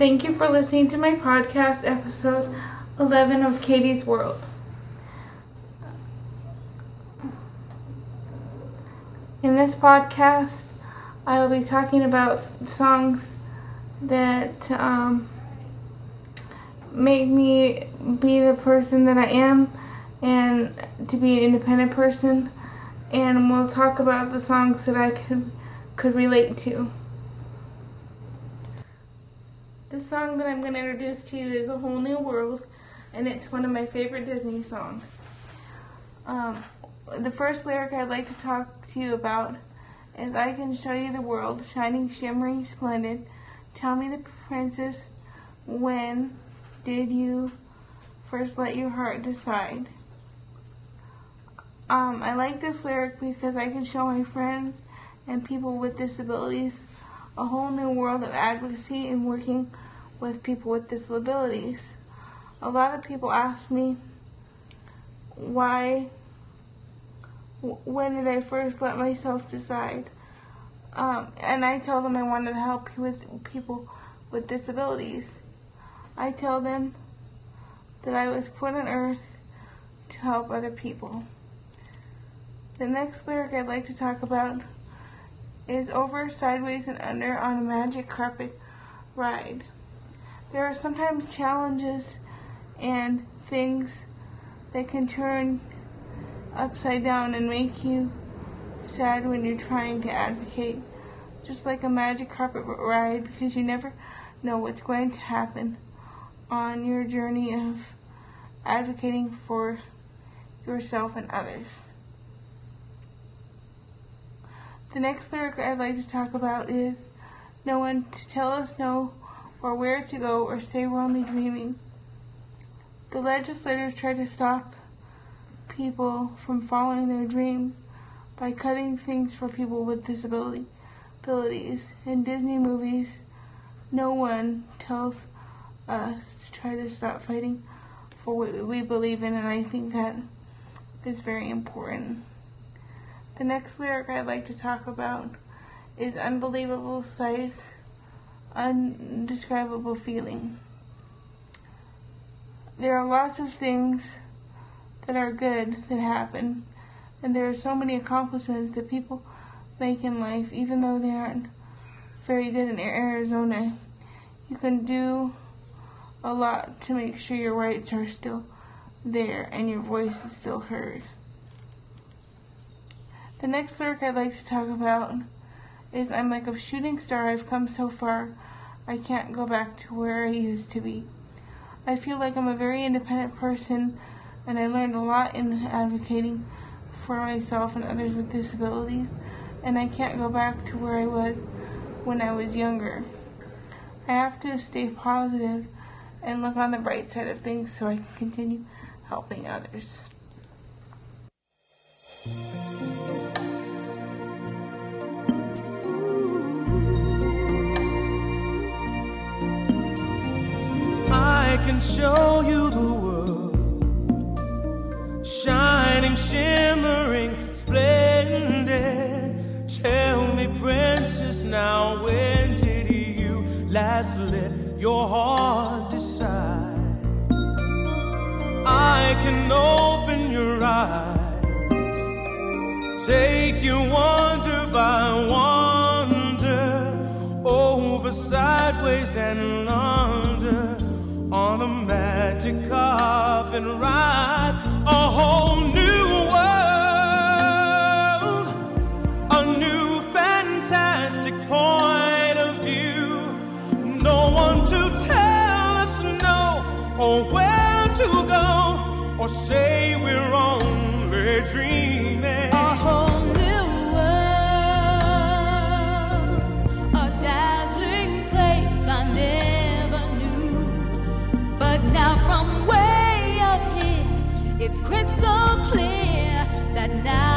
thank you for listening to my podcast, episode 11 of Katie's World. In this podcast, I will be talking about songs that um, make me be the person that I am and to be an independent person. And we'll talk about the songs that I could could relate to. The song that I'm going to introduce to you is A Whole New World, and it's one of my favorite Disney songs. Um, the first lyric I'd like to talk to you about is I can show you the world, shining, shimmering, splendid. Tell me the princess, when did you first let your heart decide? Um, I like this lyric because I can show my friends and people with disabilities a whole new world of advocacy and working with people with disabilities. A lot of people ask me why, when did I first let myself decide? Um, and I tell them I wanted to help with people with disabilities. I tell them that I was put on earth to help other people. The next lyric I'd like to talk about is over, sideways, and under on a magic carpet ride. There are sometimes challenges and things that can turn upside down and make you sad when you're trying to advocate, just like a magic carpet ride, because you never know what's going to happen on your journey of advocating for yourself and others. The next lyric I'd like to talk about is No one to tell us no or where to go or say we're only dreaming. The legislators try to stop people from following their dreams by cutting things for people with disability abilities. In Disney movies, no one tells us to try to stop fighting for what we believe in, and I think that is very important. The next lyric I'd like to talk about is unbelievable sights, undescribable feeling. There are lots of things that are good that happen, and there are so many accomplishments that people make in life, even though they aren't very good in Arizona. You can do a lot to make sure your rights are still there and your voice is still heard. The next lyric I'd like to talk about is I'm like a shooting star, I've come so far, I can't go back to where I used to be. I feel like I'm a very independent person, and I learned a lot in advocating for myself and others with disabilities, and I can't go back to where I was when I was younger. I have to stay positive and look on the bright side of things so I can continue helping others. Can show you the world. Shining, shimmering, splendid. Tell me, princess, now when did you last let your heart decide? I can open your eyes, take you wonder by wonder, over, sideways, and a magic and ride, a whole new world, a new fantastic point of view. No one to tell us no or where to go or say we're only dreaming. It's crystal clear that now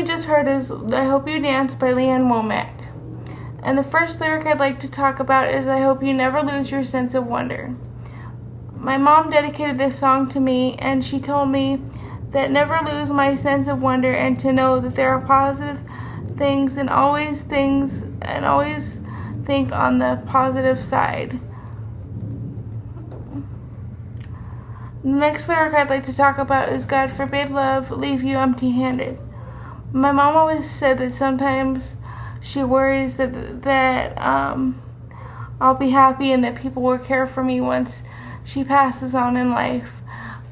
we just heard is I Hope You Dance by Lee Ann Womack. And the first lyric I'd like to talk about is I Hope You Never Lose Your Sense of Wonder. My mom dedicated this song to me, and she told me that never lose my sense of wonder and to know that there are positive things and always things and always think on the positive side. The next lyric I'd like to talk about is God forbid love leave you empty handed my mom always said that sometimes she worries that that um, I'll be happy and that people will care for me once she passes on in life.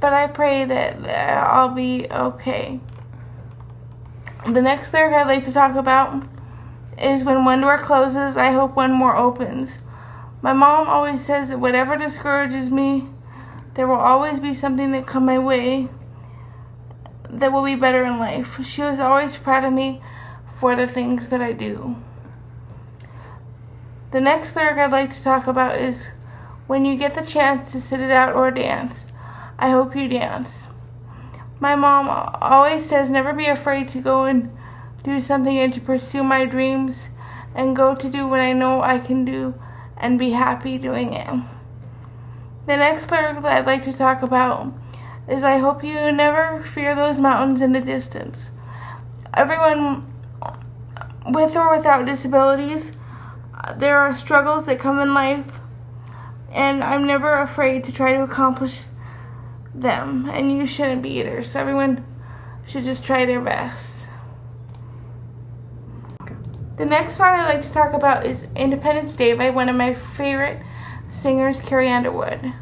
But I pray that, that I'll be okay. The next thing I'd like to talk about is when one door closes, I hope one more opens. My mom always says that whatever discourages me, there will always be something that come my way that will be better in life. She was always proud of me for the things that I do. The next lyric I'd like to talk about is when you get the chance to sit it out or dance. I hope you dance. My mom always says never be afraid to go and do something and to pursue my dreams and go to do what I know I can do and be happy doing it. The next lyric that I'd like to talk about is I hope you never fear those mountains in the distance. Everyone with or without disabilities, there are struggles that come in life, and I'm never afraid to try to accomplish them, and you shouldn't be either. So everyone should just try their best. The next song I'd like to talk about is Independence Day by one of my favorite singers, Carrie Underwood.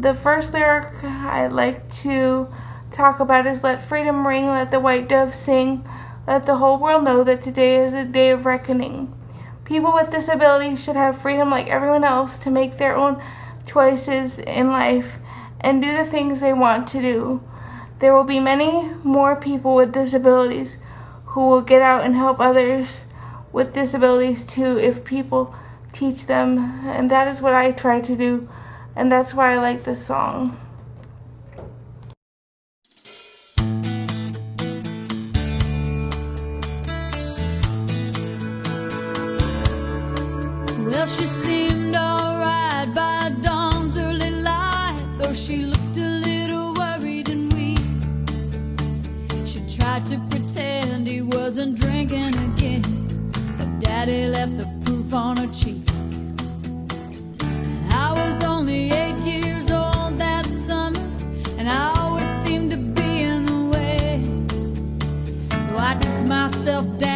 The first lyric I'd like to talk about is Let freedom ring, let the white dove sing, let the whole world know that today is a day of reckoning. People with disabilities should have freedom like everyone else to make their own choices in life and do the things they want to do. There will be many more people with disabilities who will get out and help others with disabilities too if people teach them. And that is what I try to do. And that's why I like this song. Well, she seemed alright by dawn's early light, though she looked a little worried and weak. She tried to pretend he wasn't drinking again, but Daddy left the proof on her cheek. Myself down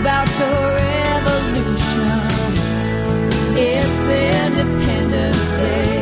about your revolution. It's Independence Day.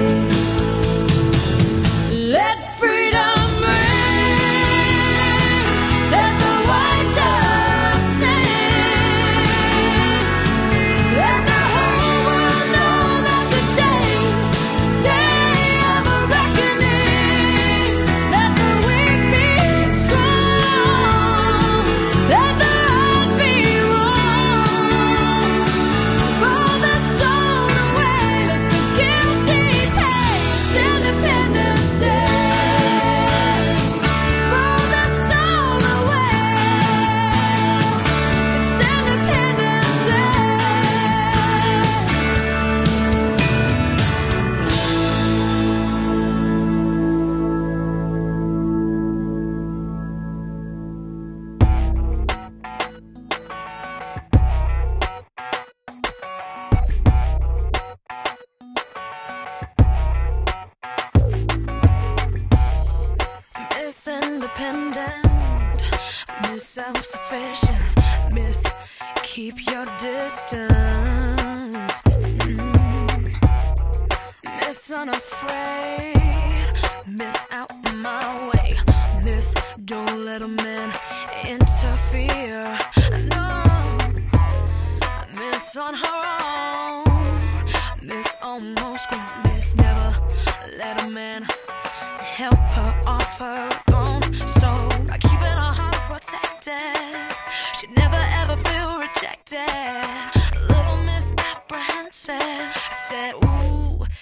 Unafraid. Miss out my way. Miss don't let a man interfere. No. Miss on her own. Miss almost grown. Miss never let a man help her off her throne. So by keeping her heart protected, she'd never ever feel rejected. Little misapprehensive. I said, Ooh,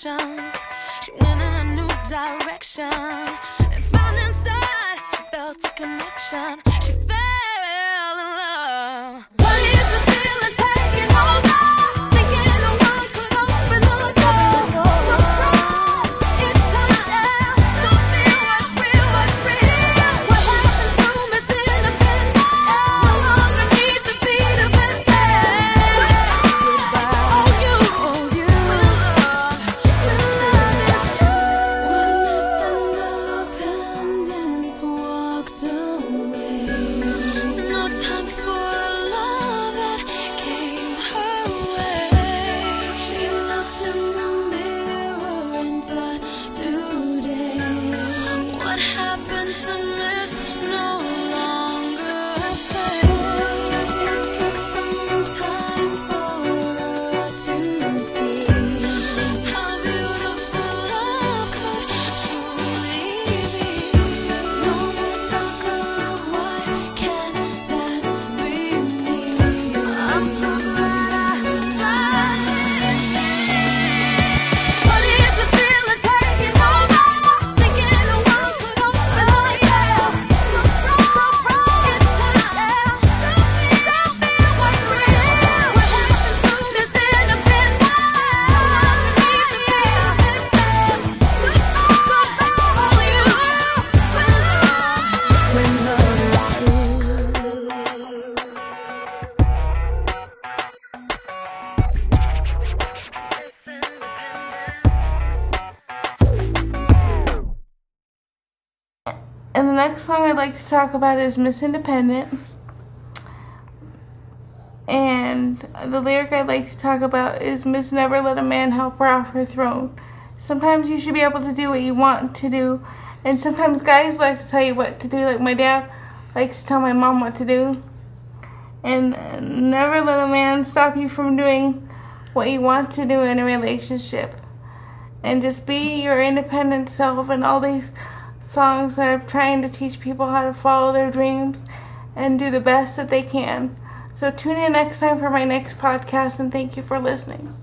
she went in a new direction and found inside she felt a connection. She fell next song I'd like to talk about is Miss Independent. And the lyric I'd like to talk about is Miss Never Let a Man Help Her Off Her Throne. Sometimes you should be able to do what you want to do, and sometimes guys like to tell you what to do, like my dad likes to tell my mom what to do. And never let a man stop you from doing what you want to do in a relationship. And just be your independent self, and all these songs that are trying to teach people how to follow their dreams and do the best that they can. So tune in next time for my next podcast and thank you for listening.